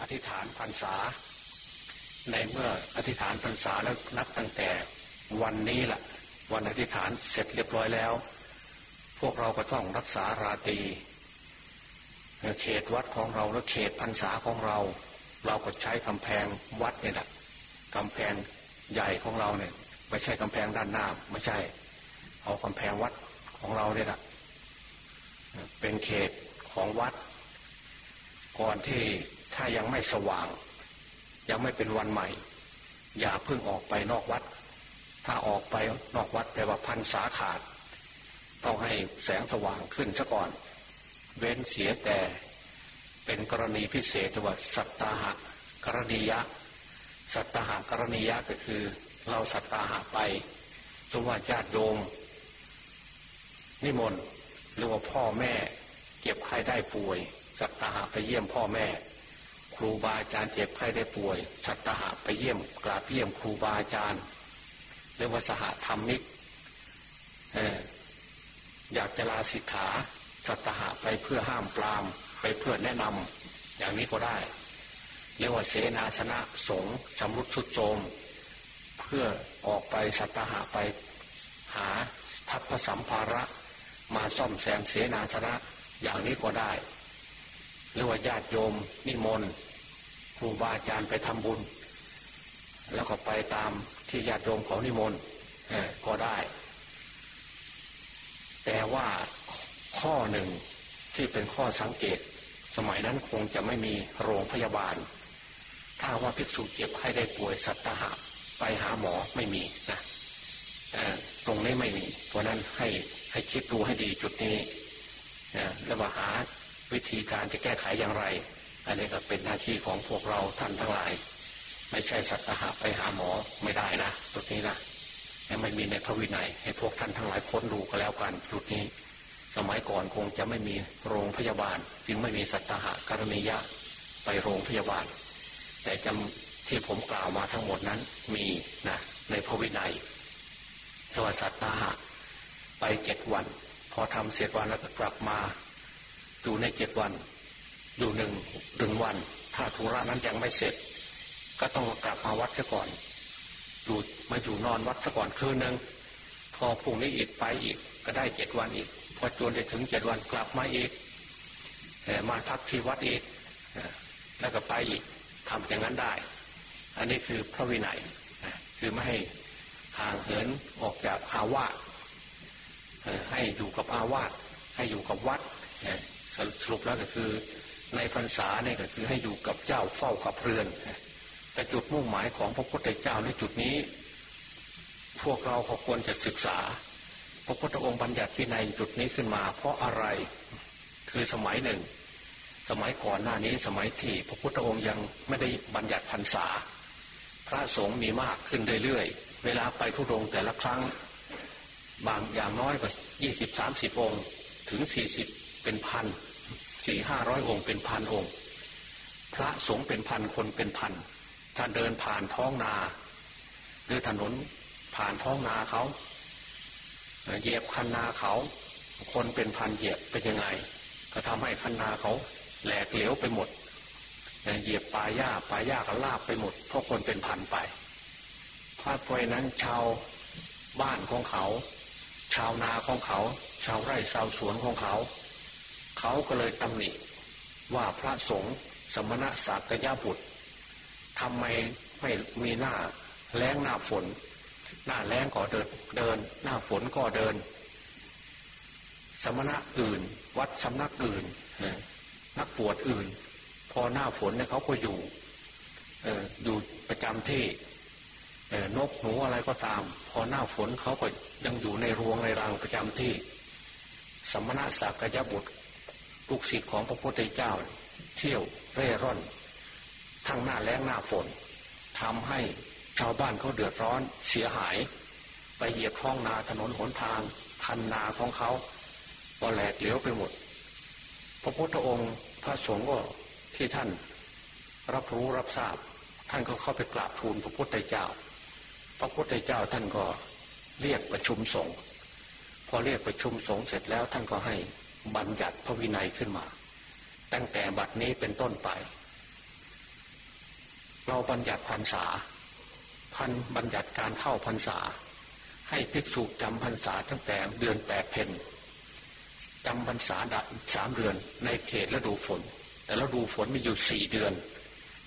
อธิษฐานพรรษา ในเมื่ออธิษฐานพรรษาแล้วนับตั้งแต่วันนี้แหละวันอธิษฐานเสร็จเรียบร้อยแล้ว พวกเราก็ต้องรักษาราตรีเขตวัดของเราและเขตพรรษาของเรา เราก็ใช้กำแพงวัดเนี่ยแหละกำแพงใหญ่ของเราเนี่ยไม่ใช่กำแพงด้านหน้าไม่ใช่ เอากำแพงวัดของเราเนี่ยแหละเป็นเขตของวัด ก่อนที่ ถ้ายังไม่สว่าง ยังไม่เป็นวันใหม่ อย่าเพิ่งออกไปนอกวัด ถ้าออกไปนอกวัดแปลว่าพันสาขาด ต้องให้แสงสว่างขึ้นซะก่อน เว้นเสียแต่เป็นกรณีพิเศษว่าสัตตาหะกรณียะ สัตตาหะกรณียะก็คือ เราสัตตาหะไปสมว่าญาติโยมนิมนต์หรือว่าพ่อแม่ เก็บไข้ได้ป่วย สัตตาหะไปเยี่ยมพ่อแม่ ครูบาอาจารย์เจ็บไข้ได้ป่วยสัตตหะไปเยี่ยมกราบเยี่ยมครูบาอาจารย์เรียกว่าสหธรรมิกอยากจะลาสิกขาสัตหะไปเพื่อห้ามปรามไปเพื่อแนะนำอย่างนี้ก็ได้เรียกว่าเสนาชนะสงสำรุดสุดโจม เพื่อออกไปสัตหะไปหาทัพพสัมภาระมาซ่อมแซมเสนาชนะอย่างนี้ก็ได้ หรือว่าญาติโยมนิมนต์ ครูบาอาจารย์ไปทำบุญ แล้วก็ไปตามที่ญาติโยมเขานิมนต์ก็ได้ แต่ว่าข้อหนึ่งที่เป็นข้อสังเกต สมัยนั้นคงจะไม่มีโรงพยาบาล ถ้าว่าภิกษุเจ็บให้ได้ป่วยสัตหะไปหาหมอไม่มีนะตรงนี้ไม่มี เพราะนั้นให้ให้คิดดูให้ดีจุดนี้แล้วมาหาวิธีการจะแก้ไขอย่างไร อันนี้ก็เป็นหน้าที่ของพวกเราท่านทั้งหลาย ไม่ใช่สัตหะไปหาหมอไม่ได้นะจุดนี้นะไม่มีในพระวินัย ให้พวกท่านทั้งหลายค้นดูก็แล้วกันจุดนี้ สมัยก่อนคงจะไม่มีโรงพยาบาล จึงไม่มีสัตหะกรณียะไปโรงพยาบาล แต่จำที่ผมกล่าวมาทั้งหมดนั้นมีนะในพระวินัยทวสัตหะไปเจ็ดวัน พอทำเสร็จวันแล้วก็กลับมา อยู่ในเจ็ดวัน อยู่หนึ่งหนึ่งวัน ถ้าธุระนั้นยังไม่เสร็จ ก็ต้องกลับมาวัดซะก่อนอยู่มาอยู่นอนวัดซะก่อนคืนหนึ่งพอพรุ่งนี้อีกไปอีกก็ได้เจ็ดวันอีก พอจนได้ถึงเจ็ดวันกลับมาอีกมาพักที่วัดอีกแล้วก็ไปอีกทำอย่างนั้นได้ อันนี้คือพระวินัยคือไม่ให้ห่างเหินออกจากอาวาสให้อยู่กับอาวาสให้อยู่กับวัดสรุปแล้วก็คือ ในพรรษาเนี่ยก็คือให้อยู่กับเจ้าเฝ้ากับเรือน แต่จุดมุ่งหมายของพระพุทธเจ้าในจุดนี้ พวกเราควรจะศึกษา พระพุทธองค์บัญญัติที่ในจุดนี้ขึ้นมา เพราะอะไรคือสมัยหนึ่ง สมัยก่อนหน้านี้สมัยที่พระพุทธองค์ยังไม่ได้บัญญัติพรรษา พระสงฆ์มีมากขึ้นเรื่อยๆ เวลาไปทุดงแต่ละครั้ง บางอย่างน้อยก็ยี่สิบสามสิบองค์ ถึงสี่สิบเป็นพัน สี่ห้าร้อยองค์เป็นพันองค์ พระสงฆ์เป็นพันคนเป็นพันถ้านเดินผ่านท้องนาหรือถนนผ่านท้องนาเขาเหยียบคันนาเขา คนเป็นพันเหยียบเป็นยังไง ก็ทำให้คันนาเขา แหลกเหลวไปหมดเหยียบปลาหญ้าปลาหญ้าก็ลาบไปหมดเพราะคนเป็นพันไปพราะเพราะนั้นชาวบ้านของเขา ชาวนาของเขา ชาวไร่ชาวสวนของเขา เขาก็เลยตำหนิว่าพระสงฆ์สมณะสักยาบุตรทำไมไม่มีหน้าแล้งหน้าฝน หน้าแรงก็เดินเดิน หน้าฝนก็เดิน สมณะอื่น วัดสำนักอื่นนักปวดอื่น พอหน้าฝนเนี่ยเขาก็อยู่อยู่ประจำที่นกหนูอะไรก็ตาม พอหน้าฝนเขาก็ยังอยู่ในรวงในรังประจำที่ สมณะสักยบุตร ลูกศิษย์ของพระพุทธเจ้า เที่ยวเร่ร่อน ทั้งหน้าแรงหน้าฝนทำให้ชาวบ้านเขาเดือดร้อนเสียหาย ไปเหยียบท้องนาถนนหนทาง คันนาของเขาก็แหลกเหลวไปหมด พระพุทธองค์พระสงฆ์ก็ที่ท่านรับรู้รับทราบ ท่านก็เข้าไปกราบทูลพระพุทธเจ้า พระพุทธเจ้าท่านก็เรียกประชุมสงฆ์พอเรียกประชุมสงฆ์เสร็จแล้วท่านก็ให้ บัญญัติพระวินัยขึ้นมา ตั้งแต่บัดนี้เป็นต้นไป เราบัญญัติพรรษาพันบัญญัติการเข้าพรรษา ให้ภิกษุจำพรรษาตั้งแต่เดือนแปดเพนจำพรรษาดัสามเดือนในเขตฤดูฝน แต่ฤดูฝนมีอยู่สี่เดือน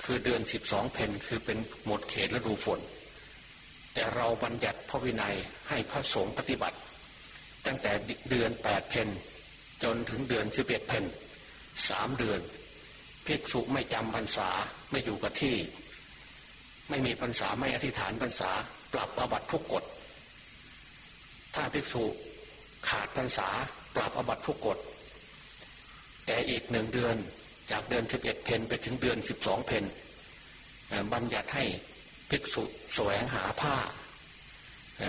คือเดือนสิบสองเพนคือเป็นหมดเขตฤดูฝน แต่เราบัญญัติพระวินัยให้พระสงฆ์ปฏิบัติ ตั้งแต่เดือนแปดเพน จนถึงเดือนสิบเอ็ดเพนสามเดือนภิกษุไม่จำพรรษาไม่อยู่กับที่ ไม่มีพรรษาไม่อธิษฐานพรรษา ปรับอบัตทุกกฎ ถ้าภิกษุขาดพรรษาปรับอบัตทุกกฎ แต่อีกหนึ่งเดือนจากเดือนสิบเอ็ดเพนไปถึงเดือนสิบสองเพนบัญญัติให้ภิกษุแสวงหาผ้า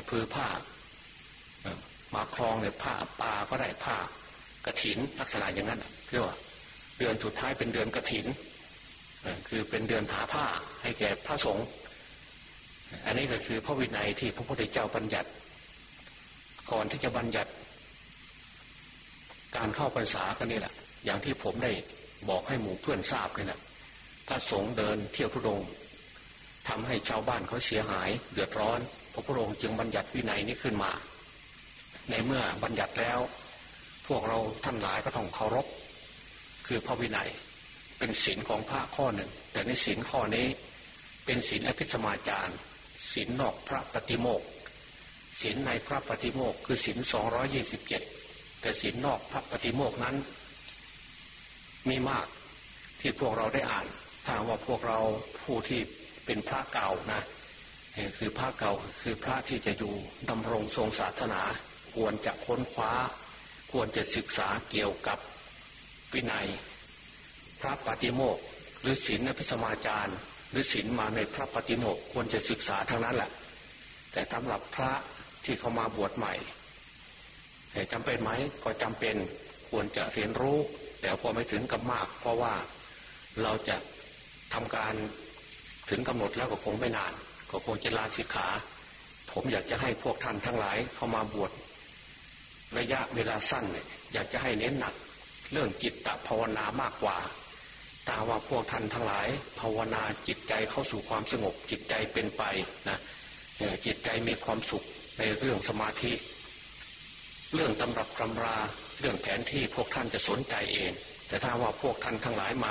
พือผ้ามาคลองเนี่ยผ้าปาก็ได้ผ้า กระถินลักษณะอย่างนั้นเรียกว่าเดือนสุดท้ายเป็นเดือนกระถินคือเป็นเดือนหาผ้าให้แก่พระสงฆ์อันนี้ก็คือพระวินัยที่พระพุทธเจ้าบัญญัติ ก่อนที่จะบัญญัติ การเข้าพรรษากันนี่แหละ อย่างที่ผมได้บอกให้หมู่เพื่อนทราบเลยนะพระสงฆ์เดินเที่ยวทุดงทำให้ชาวบ้านเขาเสียหาย เดือดร้อน พระพุทธองค์จึงบัญญัติวินัยนี้ขึ้นมา ในเมื่อบัญญัติแล้ว วกเราท่านหลายก็ต้องเคารพ คือพระวินัยเป็นศีลของพระข้อหนึ่ง แต่ในศีลข้อนี้เป็นศีลอภิสมาจารศีลนอกพระปฏิโมกศีลในพระปฏิโมกคือศีลสองร้อยี่สิบเจ็ดแต่ศีลนอกพระปฏิโมกนั้น มีมากที่พวกเราได้อ่าน ถ้าว่าพวกเราผู้ที่เป็นพระเก่านะคือพระเก่าคือพระที่จะอยู่ดำรงทรงศาสนา ควรจะค้นคว้า ควรจะศึกษาเกี่ยวกับวินัย พระปฏิโมกหรือศีลอภิสมาจารหรือศีลมาในพระปฏิโมกควรจะศึกษาทั้งนั้นแหละแต่สำหรับพระที่เขามาบวชใหม่จำเป็นไหมก็จำเป็นควรจะเรียนรู้ แต่พอไม่ถึงกับมาก เพราะว่าเราจะทำการถึงกำหนดแล้วก็คงไม่นาน ก็คงจะลาสิกขา ผมอยากจะให้พวกท่านทั้งหลายเข้ามาบวช ระยะเวลาสั้นเนี่ยอยากจะให้เน้นหนัก เรื่องจิตตภาวนามากกว่าตาว่าพวกท่านทั้งหลาย ภาวนาจิตใจเข้าสู่ความสงบจิตใจเป็นไปนะจิตใจมีความสุขในเรื่องสมาธิ เรื่องตำรับตำราเรื่องแผนที่พวกท่านจะสนใจเอง แต่ถ้าว่าพวกท่านทั้งหลายมา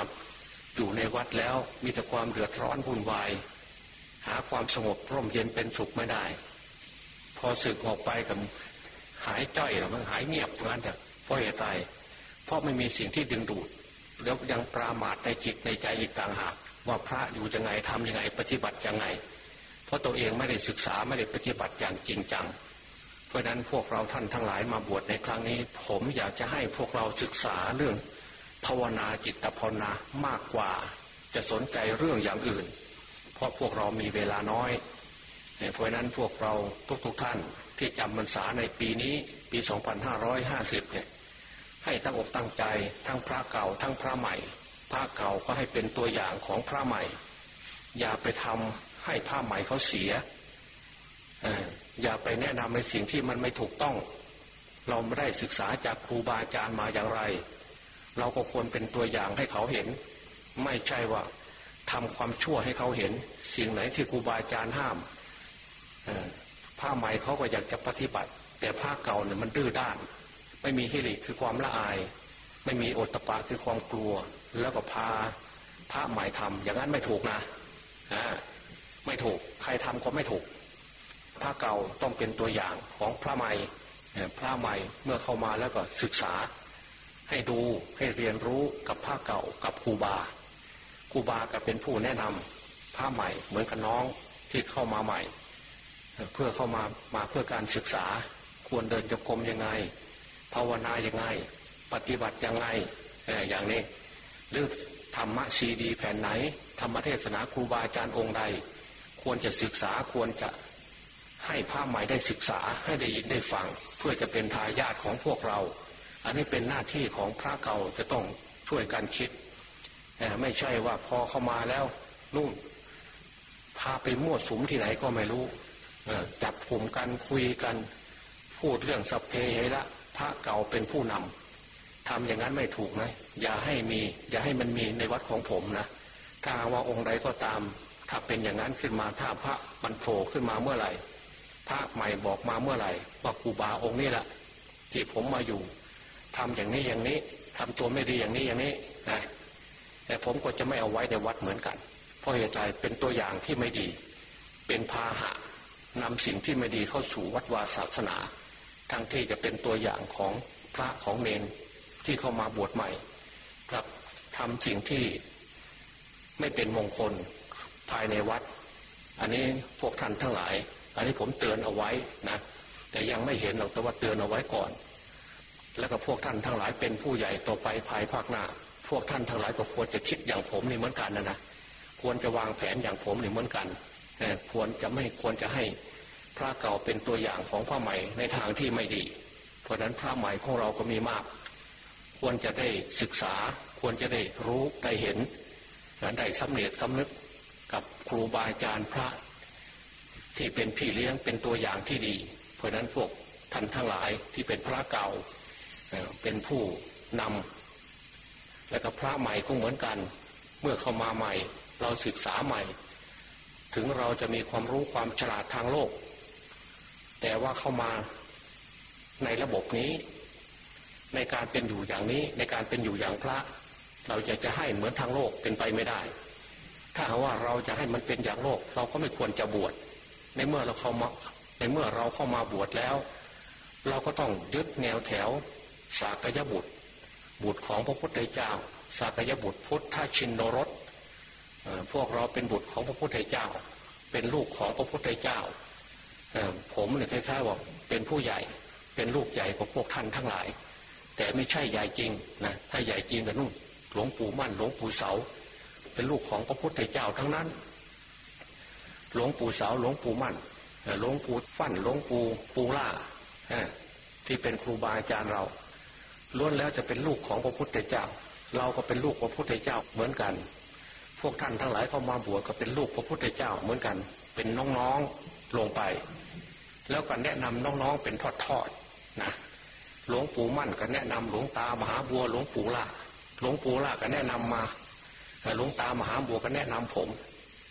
อยู่ในวัดแล้วมีแต่ความเดือดร้อนวุ่นวาย หาความสงบร่มเย็นเป็นสุขไม่ได้ พอสึกออกไปกับ หายจ้อยหรือมันหายเงียบงั้นแต่เพราะเหตุใดเพราะไม่มีสิ่งที่ดึงดูด แล้วยังปรามาทในจิตในใจอีกต่างหากว่าพระอยู่ยังไงทำยังไงปฏิบัติยังไง เพราะตัวเองไม่ได้ศึกษาไม่ได้ปฏิบัติอย่างจริงจัง เพราะนั้นพวกเราท่านทั้งหลายมาบวชในครั้งนี้ ผมอยากจะให้พวกเราศึกษาเรื่อง ภาวนาจิตภาวนามากกว่า จะสนใจเรื่องอย่างอื่น เพราะพวกเรามีเวลาน้อยเพราะนั้นพวกเราทุกๆทท่าน ที่จำพรรษาในปีนี้ปี 2550 เนี่ยให้ตั้งอกตั้งใจทั้งพระเก่าทั้งพระใหม่ พระเก่าก็ให้เป็นตัวอย่างของพระใหม่ อย่าไปทำให้พระใหม่เขาเสียอย่าไปแนะนำในสิ่งที่มันไม่ถูกต้อง เราไม่ได้ศึกษาจากครูบาอาจารย์มาอย่างไร เราก็ควรเป็นตัวอย่างให้เขาเห็น ไม่ใช่ว่าทำความชั่วให้เขาเห็น สิ่งไหนที่ครูบาอาจารย์ห้าม ผ้าใหม่เขาก็อยากจะปฏิบัติ แต่ผ้าเก่าเนี่ยมันดื้อด้าน ไม่มีฮิริคือความละอาย ไม่มีโอตปะคือความกลัว แล้วก็พาพระใหม่ทำอย่างนั้นไม่ถูกนะอ่าไม่ถูกใครทำก็ไม่ถูกพระเก่าต้องเป็นตัวอย่างของพระใหม่พระใหม่เมื่อเข้ามาแล้วก็ศึกษา ให้ดูให้เรียนรู้กับพระเก่ากับครูบาครูบาก็เป็นผู้แนะนำพระใหม่เหมือนกับน้องที่เข้ามาใหม่ เพื่อเข้ามามาเพื่อการศึกษาควรเดินจงกรมยังไง ภาวนาอย่างไง ปฏิบัติยังไงอย่างนี้หรือธรรมะซีดี แผ่นไหน ธรรมเทศนาครูบาอาจารย์องค์ใด ควรจะศึกษาควรจะให้พระใหม่ได้ศึกษาให้ได้ยินได้ฟัง เพื่อจะเป็นทายาทของพวกเรา อันนี้เป็นหน้าที่ของพระเก่าจะต้องช่วยกันคิด ไม่ใช่ว่าพอเข้ามาแล้วนู่นพาไปมั่วสุมที่ไหนก็ไม่รู้ จับกลุ่มกันคุยกัน พูดเรื่องสัพเพเหระพระเก่าเป็นผู้นำทำอย่างนั้นไม่ถูกนะอย่าให้มี อย่าให้มันมีในวัดของผมนะถ้าว่าองค์ใดก็ตาม ถ้าเป็นอย่างนั้นขึ้นมาถ้าพระมันโผล่ขึ้นมาเมื่อไหร่พระใหม่บอกมาเมื่อไหร่ว่าครูบาองค์นี้แหละที่ผมมาอยู่ทำอย่างนี้อย่างนี้ทำตัวไม่ดีอย่างนี้อย่างนี้นะแต่ผมก็จะไม่เอาไว้ในวัดเหมือนกัน เพราะเหตุใดเป็นตัวอย่างที่ไม่ดี เป็นพาหะ นำสิ่งที่ไม่ดีเข้าสู่วัดวาศาสนา ทั้งที่จะเป็นตัวอย่างของพระของเนนที่เข้ามาบวชใหม่กลับทำสิ่งที่ไม่เป็นมงคลภายในวัด อันนี้พวกท่านทั้งหลาย อันนี้ผมเตือนเอาไว้นะแต่ยังไม่เห็นหรอกแต่ว่าเตือนเอาไว้ก่อน แล้วก็พวกท่านทั้งหลายเป็นผู้ใหญ่ต่อไปภายภาคหน้า พวกท่านทั้งหลายก็ควรจะคิดอย่างผมนี่เหมือนกันนะนะควรจะวางแผนอย่างผมนี่เหมือนกัน ควรจะไม่ควรจะให้พระเก่าเป็นตัวอย่างของพระใหม่ในทางที่ไม่ดี เพราะนั้นพระใหม่ของเราก็มีมาก ควรจะได้ศึกษาควรจะได้รู้ได้เห็นได้สำเนียกสำนึกกับครูบาอาจารย์พระ ที่เป็นพี่เลี้ยงเป็นตัวอย่างที่ดี เพราะนั้นพวกท่านทั้งหลายที่เป็นพระเก่าเป็นผู้นำและก็พระใหม่ก็เหมือนกัน เมื่อเข้ามาใหม่ เราศึกษาใหม่ ถึงเราจะมีความรู้ความฉลาดทางโลก แต่ว่าเข้ามาในระบบนี้ ในการเป็นอยู่อย่างนี้ในการเป็นอยู่อย่างพระ เราจะจะให้เหมือนทางโลกเป็นไปไม่ได้ ถ้าว่าเราจะให้มันเป็นอย่างโลก เราก็ไม่ควรจะบวชในเมื่อเราเข้ามาในเมื่อเราเข้ามาบวชแล้ว เราก็ต้องยึดแนวแถว สากยบุตร บุตรของพระพุทธเจ้า สากยบุตรพุทธชินโนรส พวกเราเป็นบุตรของพระพุทธเจ้า เป็นลูกของพระพุทธเจ้าผมเนี่ยคล้ายๆว่าเป็นผู้ใหญ่เป็นลูกใหญ่ของพวกท่านทั้งหลาย แต่ไม่ใช่ใหญ่จริงนะถ้าใหญ่จริงก็นู่นหลวงปู่มั่นหลวงปู่เสา เป็นลูกของพระพุทธเจ้าทั้งนั้น หลวงปู่เสาหลวงปู่มั่นหลวงปู่ฟั่นหลวงปู่ปูล่าที่เป็นครูบาอาจารย์เราล้วนแล้วจะเป็นลูกของพระพุทธเจ้า เราก็เป็นลูกพระพุทธเจ้าเหมือนกัน พวกท่านทั้งหลายเข้ามาบวชก็เป็นลูกพระพุทธเจ้าเหมือนกัน เป็นน้องๆลงไป แล้วก็แนะนำน้องๆเป็นทอดๆนะหลวงปู่มั่นก็แนะนำหลวงตามหาบัวหลวงปู่ล่าหลวงปู่ล่าก็แนะนำมาหลวงตามหาบัวก็แนะนำผม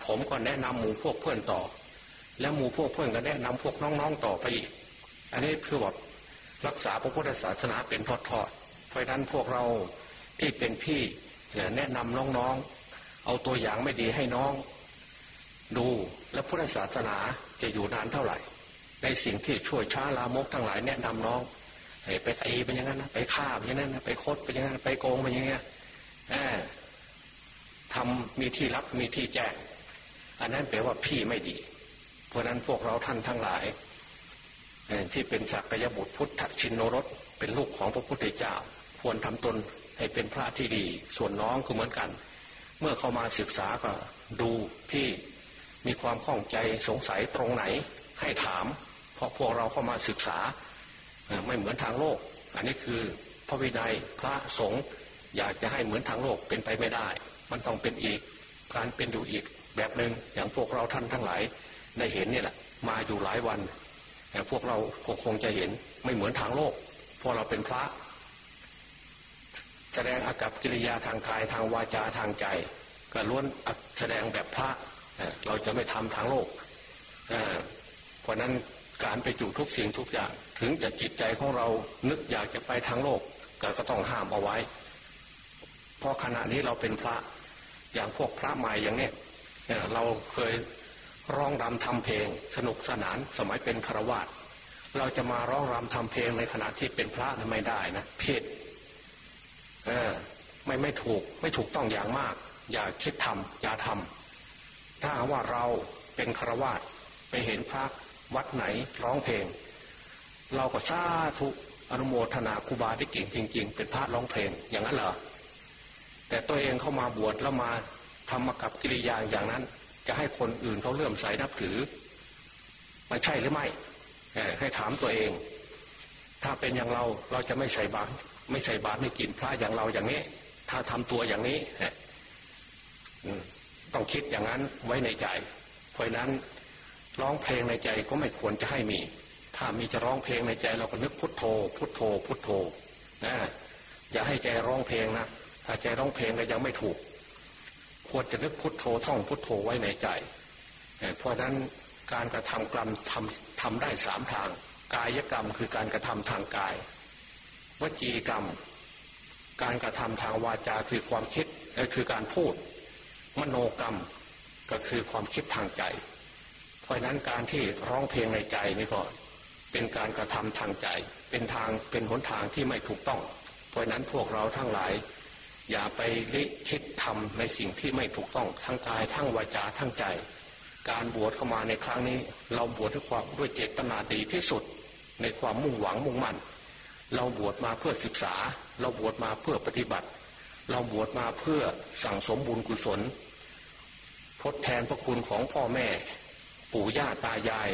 ผมก็แนะนำหมู่พวกเพื่อนต่อ แล้วหมู่พวกเพื่อนก็แนะนำพวกน้องๆต่อไปอีก อันนี้เพื่อแบบรักษาพระพุทธศาสนาเป็นทอดๆเพราะนั้นพวกเราที่เป็นพี่แนะนำน้องๆ เอาตัวอย่างไม่ดีให้น้อง ดูและพุทธศาสนาจะอยู่นานเท่าไหร่ ในสิ่งที่ช่วยช้าลามกทั้งหลายแนะนำน้องไปตีเป็นอย่างนั้นนะไปฆ่าเป็นอย่างนั้นนะไปคดเป็นอย่างนั้น ไปโกงเป็นอย่างเงี้ยทำมีที่รับมีที่แจ้งอันนั้นแปลว่าพี่ไม่ดี เพราะนั้นพวกเราท่านทั้งหลายที่เป็นสักยบุตรพุทธชินโนรสเป็นลูกของพระพุทธเจ้า ควรทำตนให้เป็นพระที่ดี ส่วนน้องก็เหมือนกัน เมื่อเข้ามาศึกษาก็ดูพี่มีความข้องใจสงสัยตรงไหนให้ถาม เพราะพวกเราเข้ามาศึกษาไม่เหมือนทางโลก อันนี้คือพระวินัยพระสงฆ์อยากจะให้เหมือนทางโลกเป็นไปไม่ได้ มันต้องเป็นอีกการเป็นอยู่อีกแบบหนึ่งอย่างพวกเราท่านทั้งหลายได้เห็นเนี่ยแหละมาอยู่หลายวันแต่พวกเราคงจะเห็นไม่เหมือนทางโลกเพราะเราเป็นพระ แสดงอากับกิริยาทางกายทางวาจาทางใจ ก็ล้วนแสดงแบบพระเราจะไม่ทำทางโลกเพราะนั้นการไปจู่ทุกสิ่งทุกอย่าง ถึงจะจิตใจของเรานึกอยากจะไปทางโลกก็ต้องห้ามเอาไว้ เพราะขณะนี้เราเป็นพระอย่างพวกพระใหม่อย่างเนี้ยเราเคยร้องรำทำเพลง สนุกสนานสมัยเป็นครวาตเราจะมาร้องรำทำเพลงในขณะที่เป็นพระไม่ได้นะผิด ออไม่ไม่ถูกไม่ถูกต้องอย่างมาก อย่าคิดทำอย่าทำถ้าว่าเราเป็นครวาตไปเห็นพระวัดไหนร้องเพลง เราก็ซาทุอนุโมทนาครูบาที่เก่งจริง ๆ เป็นพระร้องเพลงอย่างนั้นเหรอแต่ตัวเองเข้ามาบวชแล้วมาทำมากับกิริยาอย่างนั้น จะให้คนอื่นเขาเลื่อมใสนับถือไม่ใช่หรือไม่ให้ถามตัวเอง ถ้าเป็นอย่างเราเราจะไม่ใส่บาตร ไม่ใส่บาตรไม่กินพระอย่างเราอย่างนี้ ถ้าทำตัวอย่างนี้ต้องคิดอย่างนั้นไว้ในใจ เพราะนั้นร้องเพลงในใจก็ไม่ควรจะให้มี ถ้ามีจะร้องเพลงในใจเราก็นึกพุทโธ พุทโธ พุทโธนะอย่าให้ใจร้องเพลงนะถ้าใจร้องเพลงก็ยังไม่ถูก ควรจะนึกพุทโธท่องพุทโธไว้ในใจ เพราะนั้นการกระทำกรรมทำทำได้สามทาง กายกรรมคือการกระทำทางกาย วจีกรรม การกระทำทางวาจาคือความคิดคือการพูด มโนกรรมก็คือความคิดทางใจ เพราะนั้นการที่ร้องเพลงในใจนี่ก็เป็นการกระทำทางใจ เป็นทางเป็นหนทางที่ไม่ถูกต้อง เพราะนั้นพวกเราทั้งหลาย อย่าไปลิคิดทำในสิ่งที่ไม่ถูกต้องทั้งกายทั้งวาจาทั้งใจ การบวชเข้ามาในครั้งนี้ เราบวชด้วยความด้วยเจตนาดีที่สุด ในความมุ่งหวังมุ่งมั่น เราบวชมาเพื่อศึกษา เราบวชมาเพื่อปฏิบัติ เราบวชมาเพื่อสั่งสมบุญกุศล ทดแทนพระคุณของพ่อแม่ ปู่ย่าตายาย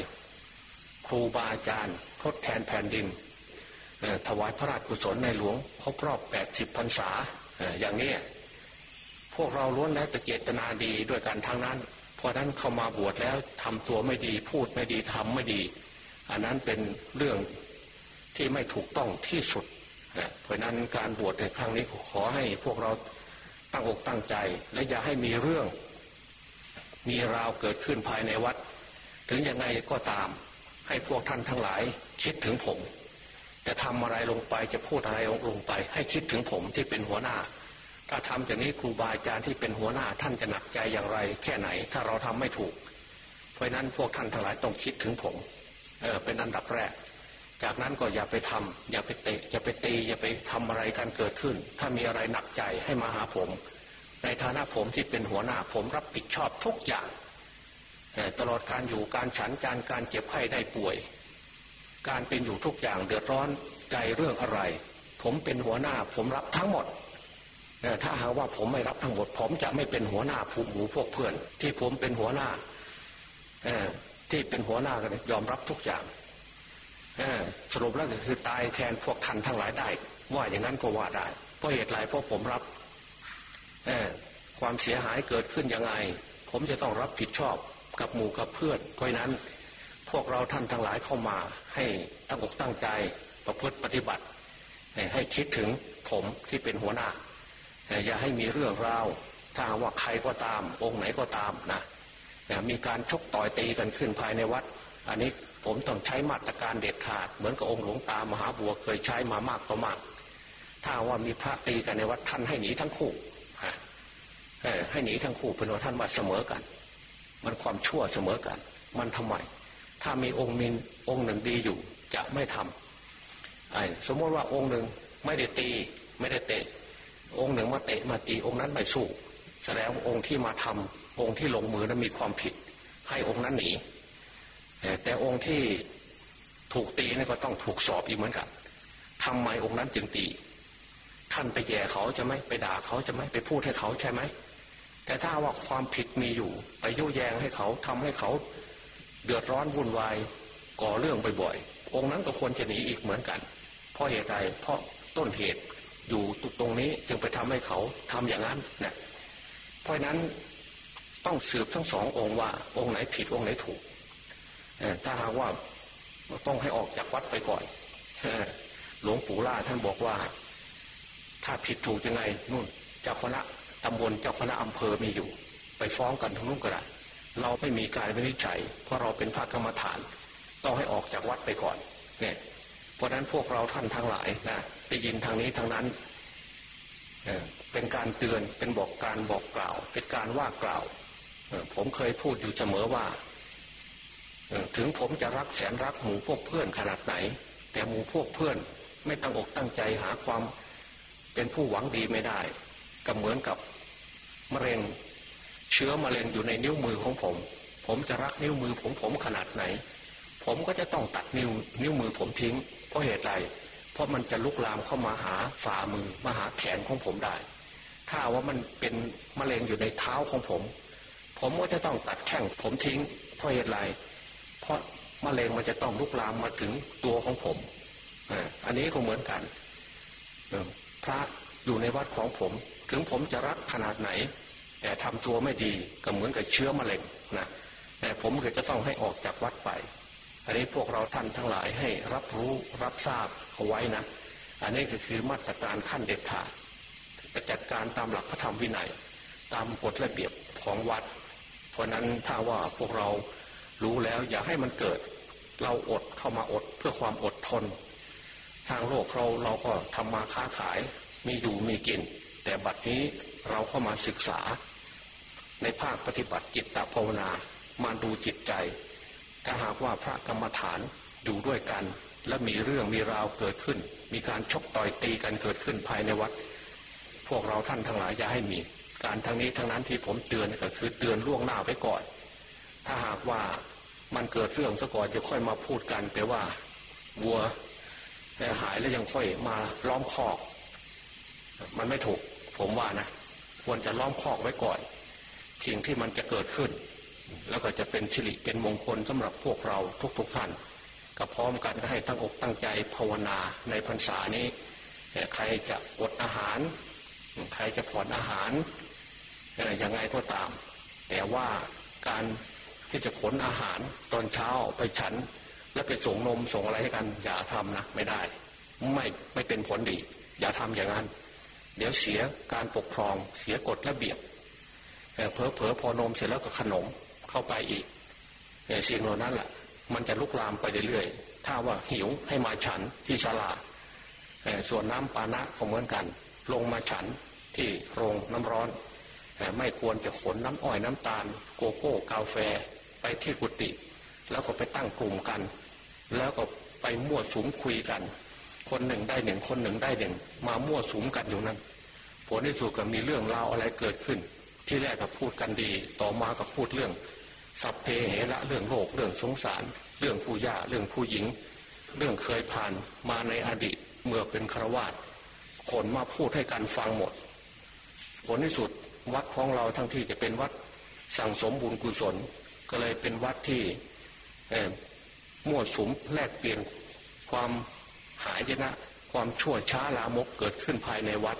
ครูบาอาจารย์ ทดแทนแผ่นดินถวายพระราชกุศลในหลวงครบรอบแปดสิบพรรษาอย่างนี้พวกเราล้วนแล้วแต่เจตนาดีด้วยกันทั้งนั้น เพราะนั้นเข้ามาบวชแล้วทำตัวไม่ดีพูดไม่ดีทำไม่ดี อันนั้นเป็นเรื่อง ที่ไม่ถูกต้องที่สุด เพราะนั้นการบวชในครั้งนี้ขอให้พวกเราตั้งอกตั้งใจ และอย่าให้มีเรื่อง มีราวเกิดขึ้นภายในวัด ถึงยังไงก็ตาม ให้พวกท่านทั้งหลายคิดถึงผม จะทำอะไรลงไปจะพูดอะไรลงไป ให้คิดถึงผมที่เป็นหัวหน้า ถ้าทำจากนี้ครูบาอาจารย์ที่เป็นหัวหน้าท่านจะหนักใจอย่างไร แค่ไหนถ้าเราทำไม่ถูก เพราะนั้นพวกท่านทั้งหลายต้องคิดถึงผมเออเป็นอันดับแรก จากนั้นก็อย่าไปทำอย่าไปเตะอย่าไปตีอย่าไปทำอะไรกันเกิดขึ้น ถ้ามีอะไรหนักใจให้มาหาผม ในฐานะผมที่เป็นหัวหน้าผมรับผิดชอบทุกอย่างตลอดการอยู่การฉันการการเจ็บไข้ได้ป่วย การเป็นอยู่ทุกอย่างเดือดร้อนใจเรื่องอะไร ผมเป็นหัวหน้าผมรับทั้งหมดถ้าหากว่าผมไม่รับทั้งหมด ผมจะไม่เป็นหัวหน้าผู้หมูพวกเพื่อน ที่ผมเป็นหัวหน้าที่เป็นหัวหน้ากันยอมรับทุกอย่าง สรุปแล้วก็คือตายแทนพวกทันทั้งหลายได้ ว่าอย่างนั้นก็ว่าได้เพราะเหตุไรเพราะผมรับความเสียหายเกิดขึ้นยังไง ผมจะต้องรับผิดชอบกับหมู่กับเพื่อนเพราะนั้น พวกเราท่านทั้งหลายเข้ามาให้ตั้งอกตั้งใจประพฤติปฏิบัติ ให้คิดถึงผมที่เป็นหัวหน้า อย่าให้มีเรื่องราวถ้าว่าใครก็ตาม องค์ไหนก็ตามนะมีการชกต่อยตีกันขึ้นภายในวัด อันนี้ ผมต้องใช้มาตรการเด็ดขาด เหมือนกับองค์หลวงตามหาบัวเคยใช้มามากต่อมาก ถ้าว่ามีพระตีกันในวัดท่านให้หนีทั้งคู่ให้หนีทั้งคู่เป็นว่าท่านว่าเสมอกัน มันความชั่วเสมอกัน มันทำไมถ้ามีองค์มินองค์หนึ่งดีอยู่ จะไม่ทำไอ้สมมติว่าองค์หนึ่งไม่ได้ตี ไม่ได้เตะ องค์หนึ่งมาเตะมาตีองค์นั้นไม่สู้แสดงองค์ที่มาทำองค์ที่ลงมือนั้นมีความผิด ให้องค์นั้นหนี แต่องค์ที่ถูกตีนี่ก็ต้องถูกสอบอีกเหมือนกันทำไมองค์นั้นจึงตี ท่านไปแย่เขาจะไหมไปด่าเขาจะไหมไปพูดให้เขาใช่ไหม แต่ถ้าว่าความผิดมีอยู่ ไปยุแยงให้เขาทำให้เขาเดือดร้อนวุ่นวายก่อเรื่องบ่อยๆ องค์นั้นก็ควรจะหนีอีกเหมือนกัน เพราะเหตุใดเพราะต้นเหตุอยู่ตรงนี้จึงไปทำให้เขาทำอย่างนั้นนะเพราะนั้นต้องสืบทั้งสององค์ว่าองค์ไหนผิดองค์ไหนถูก ถ้าหากว่าต้องให้ออกจากวัดไปก่อนหลวงปู่ล่าท่านบอกว่า ถ้าผิดถูกยังไงนู่นเจ้าคณะตำบลเจ้าคณะอำเภอมีอยู่ ไปฟ้องกันทั้งนู้นก็ได้เราไม่มีการวินิจฉัย เพราะเราเป็นพระกรรมฐาน ต้องให้ออกจากวัดไปก่อนเนี่ยเพราะนั้นพวกเราท่านทั้งหลายนะได้ยินทางนี้ทางนั้นเป็นการเตือนเป็นบอกการบอกกล่าว เป็นการว่ากล่าวผมเคยพูดอยู่เสมอว่า ถึงผมจะรักแสนรักหมู่พวกเพื่อนขนาดไหน แต่หมู่พวกเพื่อนไม่ตั้งอกตั้งใจหาความ เป็นผู้หวังดีไม่ได้ ก็เหมือนกับมะเร็งเชื้อมะเร็งอยู่ในนิ้วมือของผม ผมจะรักนิ้วมือผมผมขนาดไหน ผมก็จะต้องตัดนิ้วนิ้วมือผมทิ้ง เพราะเหตุใดเพราะมันจะลุกลามเข้ามาหาฝ่ามือมาหาแขนของผมได้ ถ้าว่ามันเป็นมะเร็งอยู่ในเท้าของผม ผมก็จะต้องตัดแข้งผมทิ้ง เพราะเหตุไรเพราะมะเร็งมันจะต้องลุกลามมาถึงตัวของผมอันนี้ก็เหมือนกันพระอยู่ในวัดของผม ถึงผมจะรักขนาดไหน แต่ทำตัวไม่ดีก็เหมือนกับเชื้อมะเร็งนะแต่ผมก็จะต้องให้ออกจากวัดไป อันนี้พวกเราท่านทั้งหลายให้รับรู้รับทราบเอาไว้นะ อันนี้ก็คือมาตรการขั้นเด็ดขาดจัดการตามหลักพระธรรมวินัยตตามกฎระเบียบของวัด เพราะนั้นถ้าว่าพวกเรา รู้แล้วอย่าให้มันเกิด เราอดเข้ามาอดเพื่อความอดทน ทางโลกเราเราก็ทำมาค้าขายมีอยู่มีกิน แต่บัดนี้เราเข้ามาศึกษา ในภาคปฏิบัติจิตตภาวนามาดูจิตใจ ถ้าหากว่าพระกรรมฐานอยู่ด้วยกัน และมีเรื่องมีราวเกิดขึ้น มีการชกต่อยตีกันเกิดขึ้นภายในวัด พวกเราท่านทั้งหลายอย่าให้มี การทั้งนี้ทั้งนั้นที่ผมเตือนก็คือเตือนล่วงหน้าไว้ก่อน ถ้าหากว่ามันเกิดเรื่องซะก่อนจะค่อยมาพูดกันแต่ว่าวัวแต่หายแล้วยังค่อยมาล้อมคอก มันไม่ถูก ผมว่านะควรจะล้อมคอกไว้ก่อน สิ่งที่มันจะเกิดขึ้น แล้วก็จะเป็นชิริเป็นมงคลสำหรับพวกเราทุกๆท่านก็พร้อมกันให้ตั้งอกตั้งใจภาวนาในพรรษานี้ใครจะอดอาหาร ใครจะผ่อนอาหารยังไงก็ตาม แต่ว่าการ ที่จะขนอาหารตอนเช้าไปฉัน แล้วไปส่งนมส่งอะไรให้กันอย่าทำนะไม่ได้ ไม่ไม่เป็นผลดี อย่าทำอย่างนั้น เดี๋ยวเสียการปกครองเสียกฎระเบียบเพอเพอพอนมเสร็จแล้วก็ขนมเข้าไปอีกสิ่งเหล่านั้นแหละมันจะลุกลามไปเรื่อยๆถ้าว่าหิวให้มาฉันที่ศาลาส่วนน้ำปานะก็เหมือนกัน ลงมาฉันที่โรงน้ำร้อน ไม่ควรจะขนน้ำอ้อยน้ำตาล โกโก้กาแฟ ไปที่กุฏิแล้วก็ไปตั้งกลุ่มกัน แล้วก็ไปมั่วสุมคุยกัน คนหนึ่งได้หนึ่งคนหนึ่งได้หนึ่งมามั่วสุมกันอยู่นั้นผลที่สุดก็มีเรื่องราวอะไรเกิดขึ้น ที่แรกก็พูดกันดี ต่อมาก็พูดเรื่อง สัพเพเหระเรื่องโลกเรื่องสงสาร เรื่องผู้ยาเรื่องผู้หญิง เรื่องเคยผ่านมาในอดีตเมื่อเป็นฆรวาสคนมาพูดให้กันฟังหมด ผลที่สุดวัดของเราทั้งที่จะเป็นวัดสั่งสมบุญกุศล ก็เลยเป็นวัดที่มั่วสุมแลกเปลี่ยนความหายนะ ความชั่วช้าลามกเกิดขึ้นภายในวัด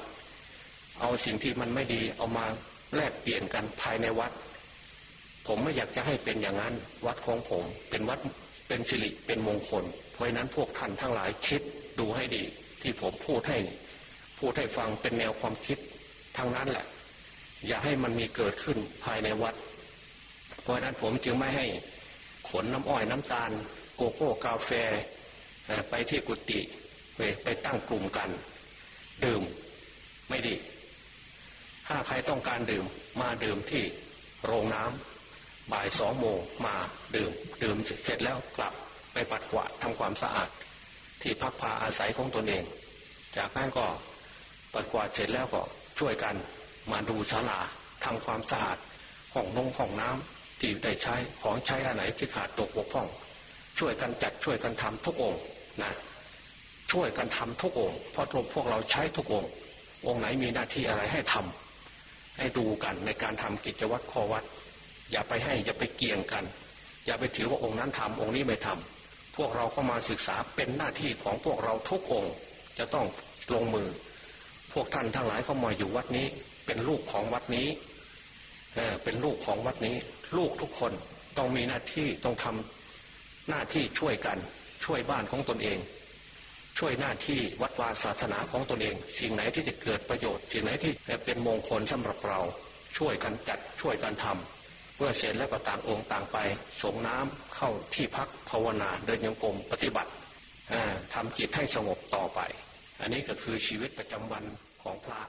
เอาสิ่งที่มันไม่ดีเอามาแลกเปลี่ยนกันภายในวัด ผมไม่อยากจะให้เป็นอย่างนั้น วัดของผมเป็นวัดเป็นสิริเป็นมงคล เพราะนั้นพวกท่านทั้งหลายคิดดูให้ดี ที่ผมพูดให้พูดให้ฟังเป็นแนวความคิดทั้งนั้นแหละ อย่าให้มันมีเกิดขึ้นภายในวัด เพราะนั้นผมจึงไม่ให้ขนน้ำอ้อยน้ำตาล โกโก้กาแฟไปที่กุฏิไปไปตั้งกลุ่มกัน ดื่มไม่ดี ถ้าใครต้องการดื่มมาดื่มที่โรงน้ำบ่ายสองโมงมาดื่ม ดื่มเสร็จแล้วกลับไปปัดกวาดทำความสะอาด ที่พักพาอาศัยของตนเอง จากนั้นก็ปัดกวาดเสร็จแล้วก็ช่วยกันมาดูศาลาทำความสะอาดห้องนงห้องน้ำ ที่ได้ใช้ของใช้อันไหนที่ขาดตกบกพร่อง ช่วยกันจัดช่วยกันทำทุกองนะช่วยกันทำทุกองเพราะพวกเราใช้ทุกอง องค์ไหนมีหน้าที่อะไรให้ทำให้ดูกันในการทำกิจวัตรข้อวัด อย่าไปให้อย่าไปเกี่ยงกัน อย่าไปถือว่าองค์นั้นทำองค์นี้ไม่ทำพวกเราเข้ามาศึกษาเป็นหน้าที่ของพวกเราทุกองจะต้องลงมือ พวกท่านทั้งหลายเข้ามาอยู่วัดนี้ เป็นลูกของวัดนี้เป็นลูกของวัดนี้ ลูกทุกคนต้องมีหน้าที่ต้องทำหน้าที่ช่วยกันช่วยบ้านของตนเอง ช่วยหน้าที่วัดวาศาสนาของตนเอง สิ่งไหนที่จะเกิดประโยชน์ สิ่งไหนที่เป็นมงคลสำหรับเรา ช่วยกันจัดช่วยกันทำเมื่อเสร็จแล้วก็ต่างองค์ต่างไปส่งน้ำเข้าที่พักภาวนาเดินยังกรมปฏิบัติทำจิตให้สงบต่อไป อันนี้ก็คือชีวิตประจำวันของพระ